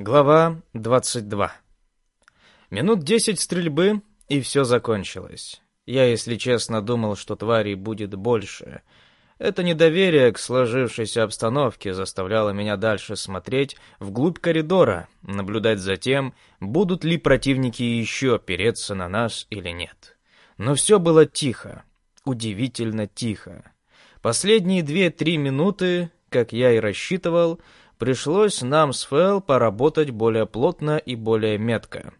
Глава 22. Минут десять стрельбы, и все закончилось. Я, если честно, думал, что тварей будет больше. Это недоверие к сложившейся обстановке заставляло меня дальше смотреть вглубь коридора, наблюдать за тем, будут ли противники еще переться на нас или нет. Но все было тихо, удивительно тихо. Последние две-три минуты, как я и рассчитывал, пришлось нам с Фэл поработать более плотно и более метко.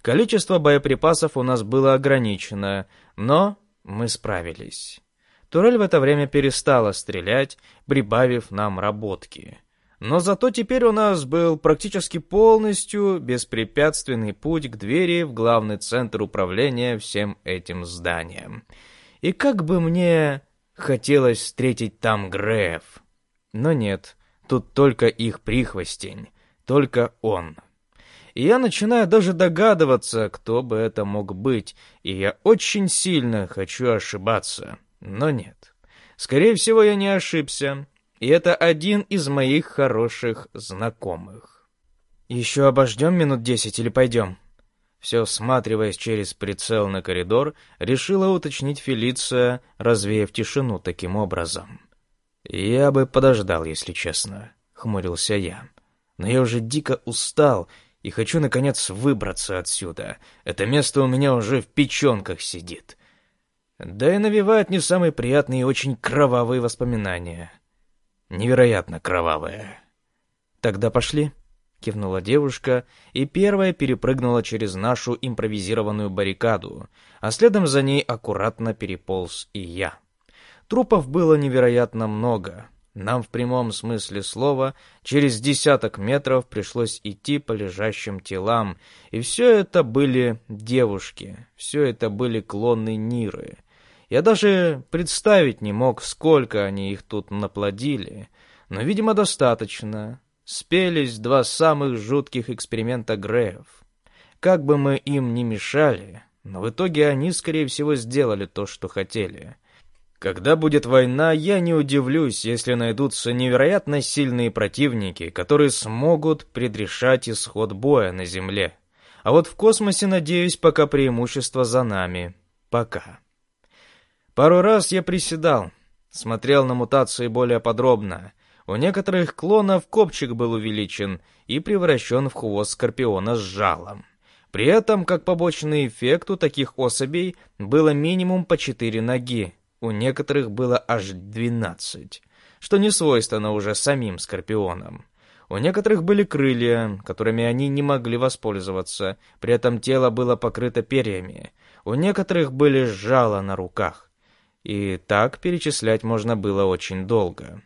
Количество боеприпасов у нас было ограничено, но мы справились. Турель в это время перестала стрелять, прибавив нам работки. Но зато теперь у нас был практически полностью беспрепятственный путь к двери в главный центр управления всем этим зданием. И как бы мне хотелось встретить там Греев. Но нет, Тут только их прихвостень, только он. И я начинаю даже догадываться, кто бы это мог быть, и я очень сильно хочу ошибаться, но нет. Скорее всего, я не ошибся, и это один из моих хороших знакомых. «Еще обождем минут десять или пойдем?» Все всматриваясь через прицел на коридор, решила уточнить Фелиция, развеяв тишину таким образом. «Я бы подождал, если честно», — хмурился я. «Но я уже дико устал и хочу, наконец, выбраться отсюда. Это место у меня уже в печенках сидит. Да и навевает не самые приятные и очень кровавые воспоминания. Невероятно кровавые». «Тогда пошли», — кивнула девушка и первая перепрыгнула через нашу импровизированную баррикаду, а следом за ней аккуратно переполз и я. Трупов было невероятно много. Нам в прямом смысле слова через десяток метров пришлось идти по лежащим телам, и все это были девушки, все это были клоны Ниры. Я даже представить не мог, сколько они их тут наплодили, но, видимо, достаточно. Спелись два самых жутких эксперимента Греев. Как бы мы им ни мешали, но в итоге они, скорее всего, сделали то, что хотели. Когда будет война, я не удивлюсь, если найдутся невероятно сильные противники, которые смогут предрешать исход боя на Земле. А вот в космосе, надеюсь, пока преимущество за нами. Пока. Пару раз я приседал, смотрел на мутации более подробно. У некоторых клонов копчик был увеличен и превращен в хвост скорпиона с жалом. При этом, как побочный эффект, у таких особей было минимум по четыре ноги, у некоторых было аж двенадцать, что не свойственно уже самим скорпионам. У некоторых были крылья, которыми они не могли воспользоваться, при этом тело было покрыто перьями. У некоторых были жало на руках. И так перечислять можно было очень долго.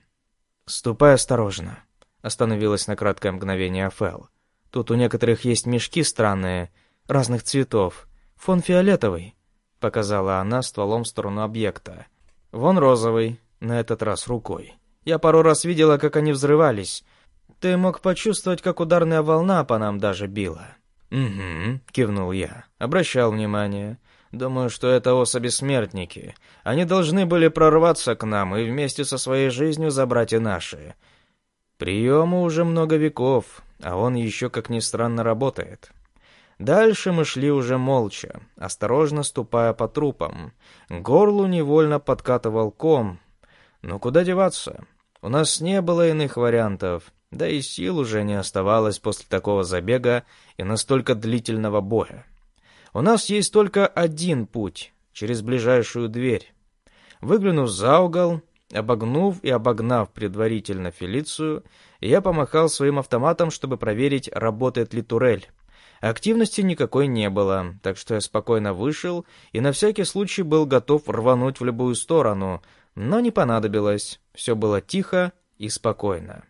«Ступай осторожно», — остановилась на краткое мгновение Фэл. «Тут у некоторых есть мешки странные, разных цветов. Фон фиолетовый. — показала она стволом в сторону объекта. «Вон розовый, на этот раз рукой. Я пару раз видела, как они взрывались. Ты мог почувствовать, как ударная волна по нам даже била». «Угу», — кивнул я. Обращал внимание. «Думаю, что это особи-смертники. Они должны были прорваться к нам и вместе со своей жизнью забрать и наши. Приему уже много веков, а он еще, как ни странно, работает». Дальше мы шли уже молча, осторожно ступая по трупам. Горлу невольно подкатывал ком. Но куда деваться? У нас не было иных вариантов, да и сил уже не оставалось после такого забега и настолько длительного боя. У нас есть только один путь — через ближайшую дверь. Выглянув за угол, обогнув и обогнав предварительно Фелицию, я помахал своим автоматом, чтобы проверить, работает ли турель. Активности никакой не было, так что я спокойно вышел и на всякий случай был готов рвануть в любую сторону, но не понадобилось. Все было тихо и спокойно.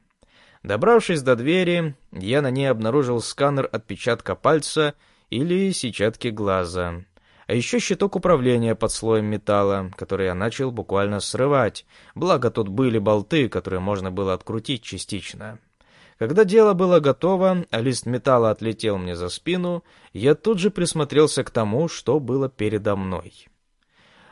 Добравшись до двери, я на ней обнаружил сканер отпечатка пальца или сетчатки глаза. А еще щиток управления под слоем металла, который я начал буквально срывать, благо тут были болты, которые можно было открутить частично. Когда дело было готово, а лист металла отлетел мне за спину, я тут же присмотрелся к тому, что было передо мной.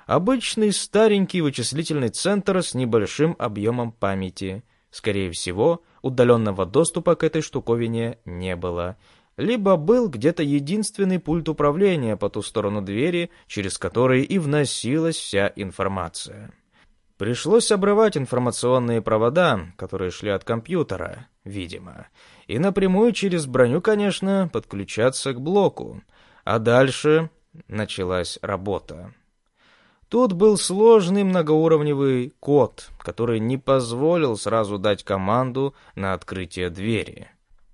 Обычный старенький вычислительный центр с небольшим объемом памяти. Скорее всего, Удаленного доступа к этой штуковине не было. Либо был где-то единственный пульт управления по ту сторону двери, через который и вносилась вся информация. Пришлось обрывать информационные провода, которые шли от компьютера, видимо, и напрямую через броню, конечно, подключаться к блоку. А дальше началась работа. Тут был сложный многоуровневый код, который не позволил сразу дать команду на открытие двери.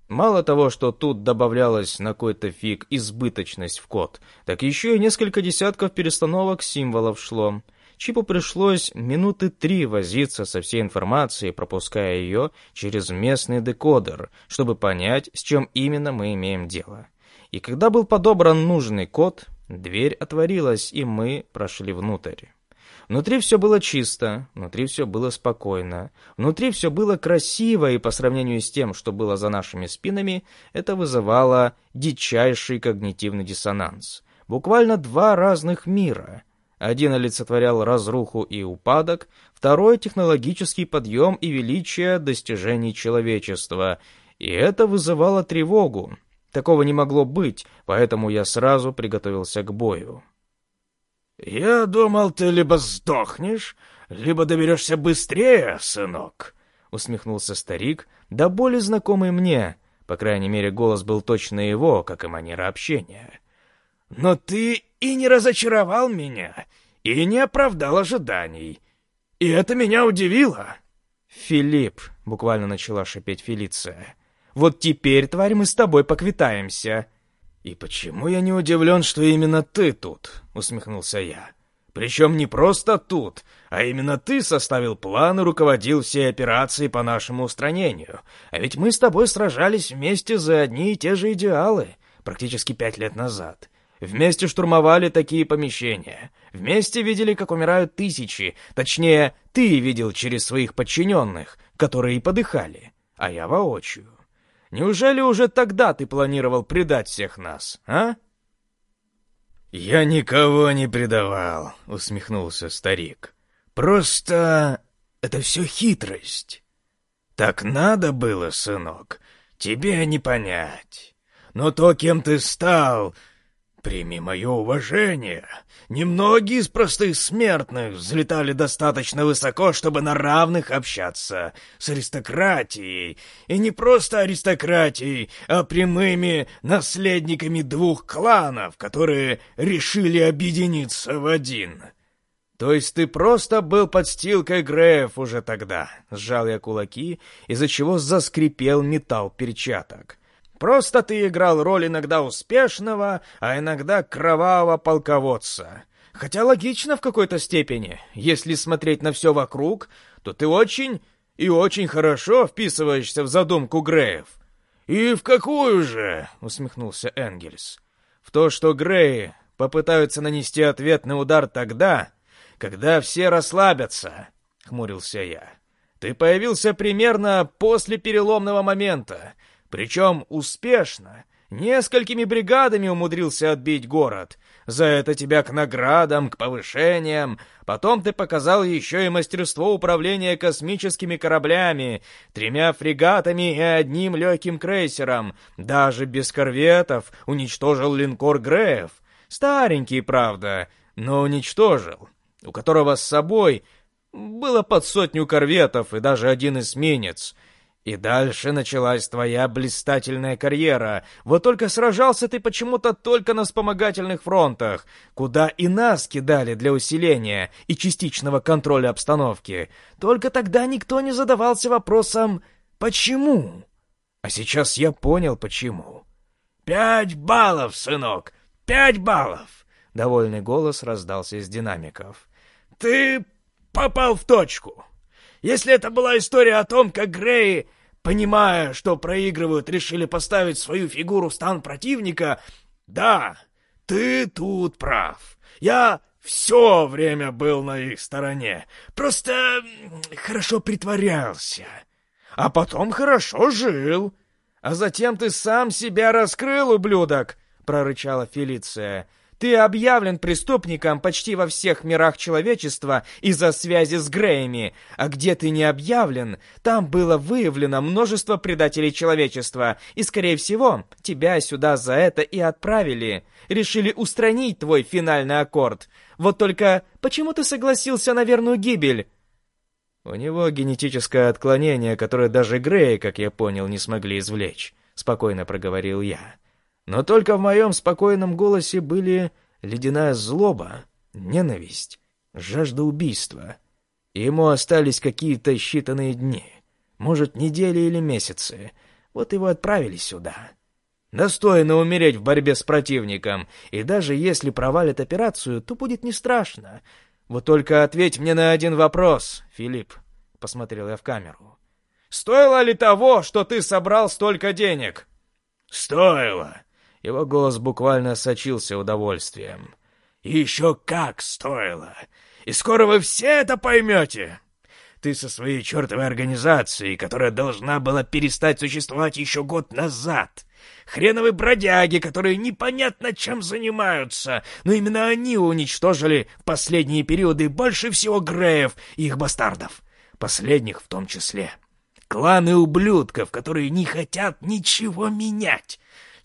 Мало того, что тут добавлялась на какой-то фиг избыточность в код, так еще и несколько десятков перестановок символов шло. Чипу пришлось минуты три возиться со всей информацией, пропуская ее через местный декодер, чтобы понять, с чем именно мы имеем дело. И когда был подобран нужный код, дверь отворилась, и мы прошли внутрь. Внутри все было чисто, внутри все было спокойно, внутри все было красиво, и по сравнению с тем, что было за нашими спинами, это вызывало дичайший когнитивный диссонанс. Буквально два разных мира. Один олицетворял разруху и упадок, второй — технологический подъем и величие достижений человечества. И это вызывало тревогу. Такого не могло быть, поэтому я сразу приготовился к бою. «Я думал, ты либо сдохнешь, либо доберешься быстрее, сынок», — усмехнулся старик, да более знакомый мне. По крайней мере, голос был точно его, как и манера общения. «Но ты и не разочаровал меня, и не оправдал ожиданий. И это меня удивило». «Филипп», — буквально начала шипеть Фелиция, — «вот теперь, тварь, мы с тобой поквитаемся». «И почему я не удивлен, что именно ты тут?» — усмехнулся я. «Причем не просто тут, а именно ты составил план и руководил всей операцией по нашему устранению. А ведь мы с тобой сражались вместе за одни и те же идеалы, практически пять лет назад. Вместе штурмовали такие помещения. Вместе видели, как умирают тысячи. Точнее, ты видел через своих подчиненных, которые и подыхали, а я воочию. Неужели уже тогда ты планировал предать всех нас, а?» «Я никого не предавал», — усмехнулся старик. «Просто это все хитрость. Так надо было, сынок, тебе не понять. Но то, кем ты стал, Прими мое уважение. Немногие из простых смертных взлетали достаточно высоко, чтобы на равных общаться с аристократией. И не просто аристократией, а прямыми наследниками двух кланов, которые решили объединиться в один. То есть ты просто был подстилкой Греев уже тогда, сжал я кулаки, из-за чего заскрипел металл перчаток. Просто ты играл роль иногда успешного, а иногда кровавого полководца. Хотя логично в какой-то степени. Если смотреть на все вокруг, то ты очень и очень хорошо вписываешься в задумку Греев. «И в какую же?» — усмехнулся Энгельс. «В то, что Греи попытаются нанести ответный удар тогда, когда все расслабятся», — хмурился я. «Ты появился примерно после переломного момента, причем успешно. Несколькими бригадами умудрился отбить город. За это тебя к наградам, к повышениям. Потом ты показал еще и мастерство управления космическими кораблями, тремя фрегатами и одним легким крейсером. Даже без корветов уничтожил линкор Греев. Старенький, правда, но уничтожил. У которого с собой было под сотню корветов и даже один эсминец — и дальше началась твоя блистательная карьера. Вот только сражался ты почему-то только на вспомогательных фронтах, куда и нас кидали для усиления и частичного контроля обстановки. Только тогда никто не задавался вопросом «почему?». А сейчас я понял, почему. «Пять баллов, сынок! Пять баллов!» Довольный голос раздался из динамиков. «Ты попал в точку!» Если это была история о том, как Греи, понимая, что проигрывают, решили поставить свою фигуру в стан противника, да, ты тут прав. Я все время был на их стороне. Просто хорошо притворялся. А потом хорошо жил. А затем ты сам себя раскрыл, ублюдок, прорычала Фелиция. Ты объявлен преступником почти во всех мирах человечества из-за связи с Греями, а где ты не объявлен, там было выявлено множество предателей человечества, и, скорее всего, тебя сюда за это и отправили. Решили устранить твой финальный аккорд. Вот только почему ты согласился на верную гибель?» «У него генетическое отклонение, которое даже Греи, как я понял, не смогли извлечь», — спокойно проговорил я. Но только в моем спокойном голосе были ледяная злоба, ненависть, жажда убийства. Ему остались какие-то считанные дни, может, недели или месяцы. Вот его отправили сюда. Достойно умереть в борьбе с противником, и даже если провалит операцию, то будет не страшно. Вот только ответь мне на один вопрос, Филипп, — посмотрел я в камеру. Стоило ли того, что ты собрал столько денег? Стоило, его голос буквально сочился удовольствием. «И еще как стоило! И скоро вы все это поймете! Ты со своей чертовой организацией, которая должна была перестать существовать еще год назад!» Хреновые бродяги, которые непонятно чем занимаются, но именно они уничтожили последние периоды больше всего Греев и их бастардов. Последних в том числе. Кланы ублюдков, которые не хотят ничего менять.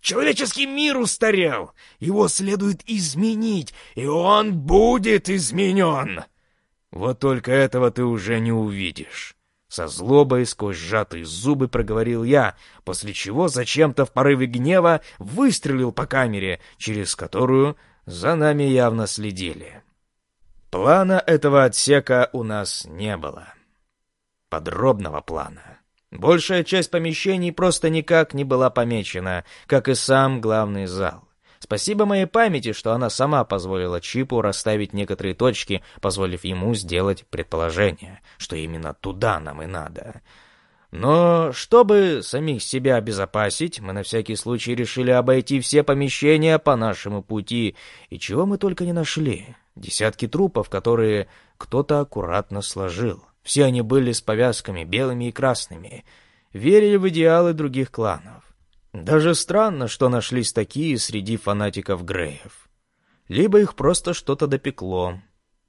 Человеческий мир устарел. Его следует изменить, и он будет изменен. Вот только этого ты уже не увидишь. Со злобой сквозь сжатые зубы проговорил я, после чего зачем-то в порыве гнева выстрелил по камере, через которую за нами явно следили. Плана этого отсека у нас не было. Подробного плана. Большая часть помещений просто никак не была помечена, как и сам главный зал. Спасибо моей памяти, что она сама позволила Чипу расставить некоторые точки, позволив ему сделать предположение, что именно туда нам и надо. Но чтобы самих себя обезопасить, мы на всякий случай решили обойти все помещения по нашему пути, и чего мы только не нашли. Десятки трупов, которые кто-то аккуратно сложил. Все они были с повязками белыми и красными, верили в идеалы других кланов. Даже странно, что нашлись такие среди фанатиков Греев. Либо их просто что-то допекло.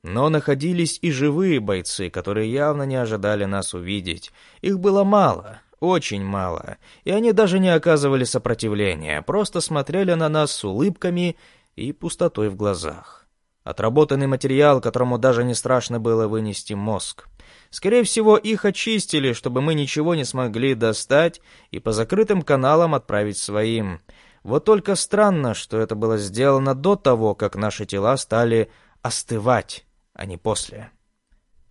Но находились и живые бойцы, которые явно не ожидали нас увидеть. Их было мало, очень мало, и они даже не оказывали сопротивления, просто смотрели на нас с улыбками и пустотой в глазах. Отработанный материал, которому даже не страшно было вынести мозг. Скорее всего, их очистили, чтобы мы ничего не смогли достать и по закрытым каналам отправить своим. Вот только странно, что это было сделано до того, как наши тела стали остывать, а не после.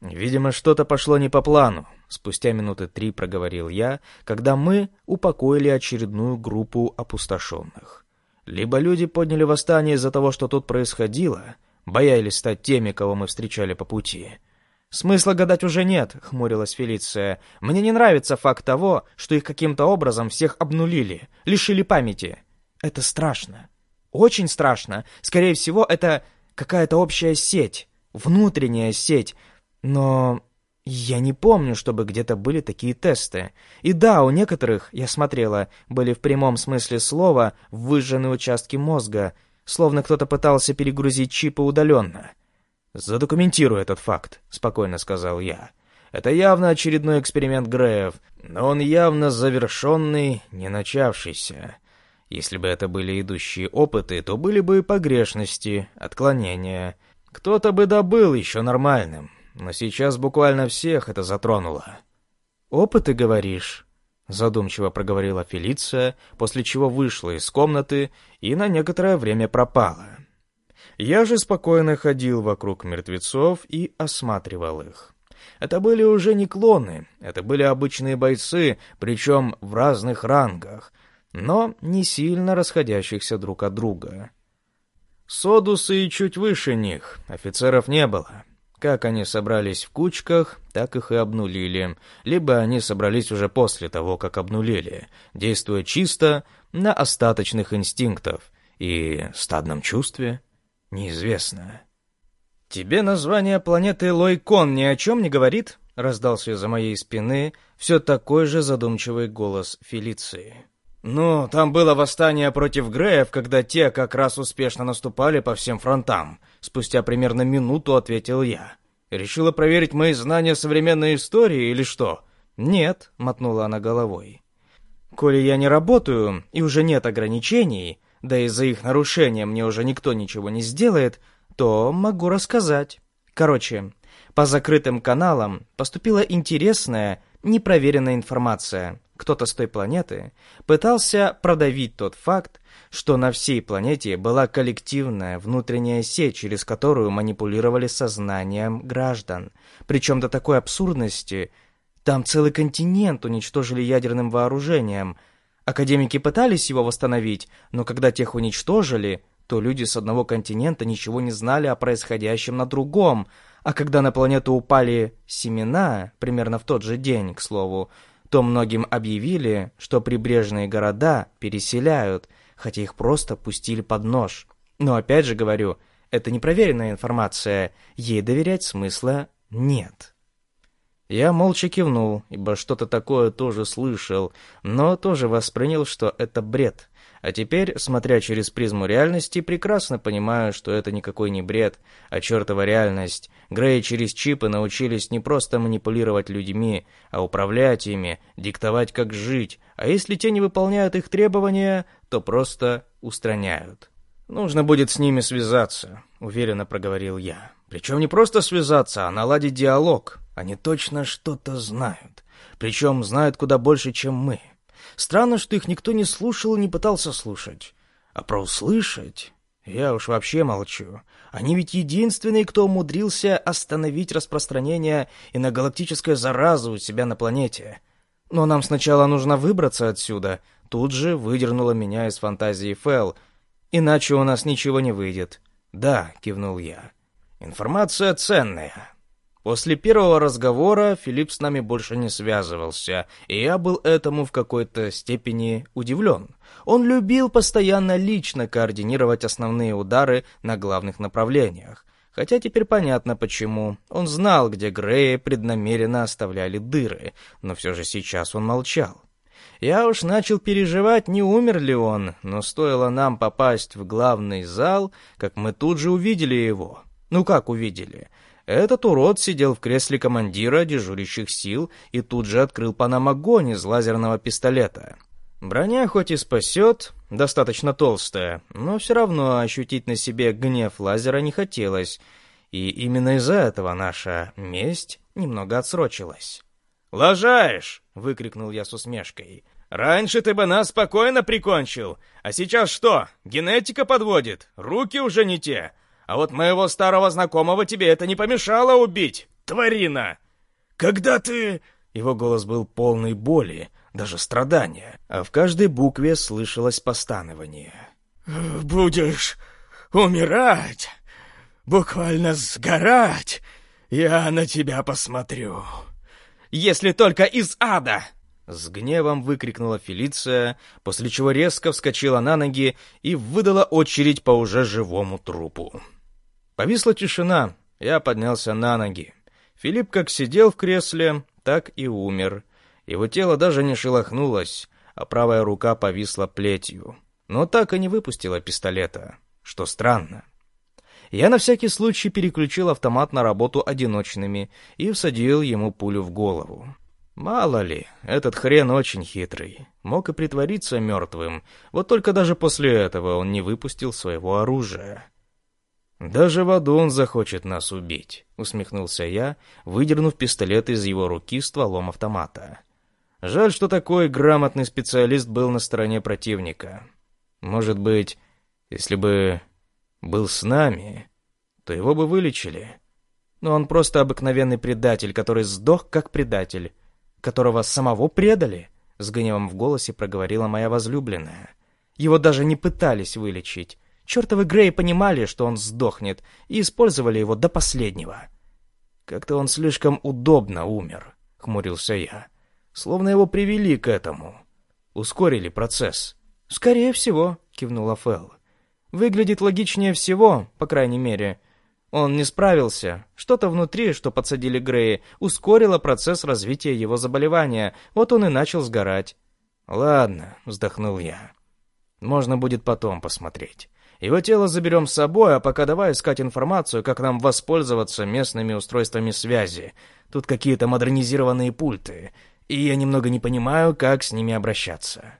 Видимо, что-то пошло не по плану. Спустя минуты три проговорил я, когда мы упокоили очередную группу опустошенных. Либо люди подняли восстание из-за того, что тут происходило, боялись стать теми, кого мы встречали по пути, «Смысла гадать уже нет», — хмурилась Фелиция. «Мне не нравится факт того, что их каким-то образом всех обнулили, лишили памяти. Это страшно. Очень страшно. Скорее всего, это какая-то общая сеть, внутренняя сеть. Но я не помню, чтобы где-то были такие тесты. И да, у некоторых, я смотрела, были в прямом смысле слова выжженные участки мозга, словно кто-то пытался перегрузить чипы удаленно». «Задокументирую этот факт», — спокойно сказал я. «Это явно очередной эксперимент Греев, но он явно завершенный, не начавшийся. Если бы это были идущие опыты, то были бы погрешности, отклонения. Кто-то бы добыл еще нормальным, но сейчас буквально всех это затронуло». «Опыты, говоришь?» — задумчиво проговорила Фелиция, после чего вышла из комнаты и на некоторое время пропала. Я же спокойно ходил вокруг мертвецов и осматривал их. Это были уже не клоны, это были обычные бойцы, причем в разных рангах, но не сильно расходящихся друг от друга. Содусы и чуть выше них, офицеров не было. Как они собрались в кучках, так их и обнулили, либо они собрались уже после того, как обнулили, действуя чисто на остаточных инстинктов и стадном чувстве. Неизвестно. «Тебе название планеты Лойкон ни о чем не говорит?» — раздался из-за моей спины все такой же задумчивый голос Фелиции. «Ну, там было восстание против Греев, когда те как раз успешно наступали по всем фронтам», — спустя примерно минуту ответил я. «Решила проверить мои знания современной истории или что?» «Нет», — мотнула она головой. «Коли я не работаю, и уже нет ограничений, да и за их нарушение мне уже никто ничего не сделает, то могу рассказать. Короче, по закрытым каналам поступила интересная, непроверенная информация. Кто-то с той планеты пытался продавить тот факт, что на всей планете была коллективная внутренняя сеть, через которую манипулировали сознанием граждан. Причем до такой абсурдности, там целый континент уничтожили ядерным вооружением. Академики пытались его восстановить, но когда тех уничтожили, то люди с одного континента ничего не знали о происходящем на другом, а когда на планету упали семена, примерно в тот же день, к слову, то многим объявили, что прибрежные города переселяют, хотя их просто пустили под нож. Но опять же говорю, это непроверенная информация, ей доверять смысла нет. Я молча кивнул, ибо что-то такое тоже слышал, но тоже воспринял, что это бред. А теперь, смотря через призму реальности, прекрасно понимаю, что это никакой не бред, а чертова реальность. Грей через чипы научились не просто манипулировать людьми, а управлять ими, диктовать, как жить, а если те не выполняют их требования, то просто устраняют. «Нужно будет с ними связаться», — уверенно проговорил я. «Причем не просто связаться, а наладить диалог. Они точно что-то знают. Причем знают куда больше, чем мы». Странно, что их никто не слушал и не пытался слушать. А про услышать... Я уж вообще молчу. Они ведь единственные, кто умудрился остановить распространение иногалактической заразы у себя на планете. Но нам сначала нужно выбраться отсюда. Тут же выдернула меня из фантазии Фэл. Иначе у нас ничего не выйдет. Да, кивнул я. Информация ценная. После первого разговора Филипп с нами больше не связывался, и я был этому в какой-то степени удивлен. Он любил постоянно лично координировать основные удары на главных направлениях. Хотя теперь понятно почему. Он знал, где Греи преднамеренно оставляли дыры, но все же сейчас он молчал. Я уж начал переживать, не умер ли он, но стоило нам попасть в главный зал, как мы тут же увидели его. Ну как увидели? Этот урод сидел в кресле командира дежурящих сил и тут же открыл по нам огонь из лазерного пистолета. Броня хоть и спасет, достаточно толстая, но все равно ощутить на себе гнев лазера не хотелось, и именно из-за этого наша месть немного отсрочилась. «Лажаешь!» — выкрикнул я с усмешкой. «Раньше ты бы нас спокойно прикончил, а сейчас что, генетика подводит, руки уже не те, а вот моего старого знакомого тебе это не помешало убить, тварина!» «Когда ты...» Его голос был полный боли, даже страдания, а в каждой букве слышалось постанование. «Будешь умирать, буквально сгорать, я на тебя посмотрю». «Если только из ада!» С гневом выкрикнула Фелиция, после чего резко вскочила на ноги и выдала очередь по уже живому трупу. Повисла тишина. Я поднялся на ноги. Филипп как сидел в кресле, так и умер. Его тело даже не шелохнулось, а правая рука повисла плетью. Но так и не выпустила пистолета, что странно. Я на всякий случай переключил автомат на работу одиночными и всадил ему пулю в голову. Мало ли, этот хрен очень хитрый. Мог и притвориться мертвым, вот только даже после этого он не выпустил своего оружия. «Даже в аду он захочет нас убить», — усмехнулся я, выдернув пистолет из его руки стволом автомата. «Жаль, что такой грамотный специалист был на стороне противника. Может быть, если бы был с нами, то его бы вылечили. Но он просто обыкновенный предатель, который сдох как предатель, которого самого предали», — с гневом в голосе проговорила моя возлюбленная. «Его даже не пытались вылечить». Чертовы Грей понимали, что он сдохнет, и использовали его до последнего. «Как-то он слишком удобно умер», — хмурился я. «Словно его привели к этому. Ускорили процесс». «Скорее всего», — кивнула Фелл. «Выглядит логичнее всего, по крайней мере. Он не справился. Что-то внутри, что подсадили Греи, ускорило процесс развития его заболевания, вот он и начал сгорать». Ладно, вздохнул я. Можно будет потом посмотреть. Его тело заберем с собой, а пока давай искать информацию, как нам воспользоваться местными устройствами связи. Тут какие-то модернизированные пульты, и я немного не понимаю, как с ними обращаться.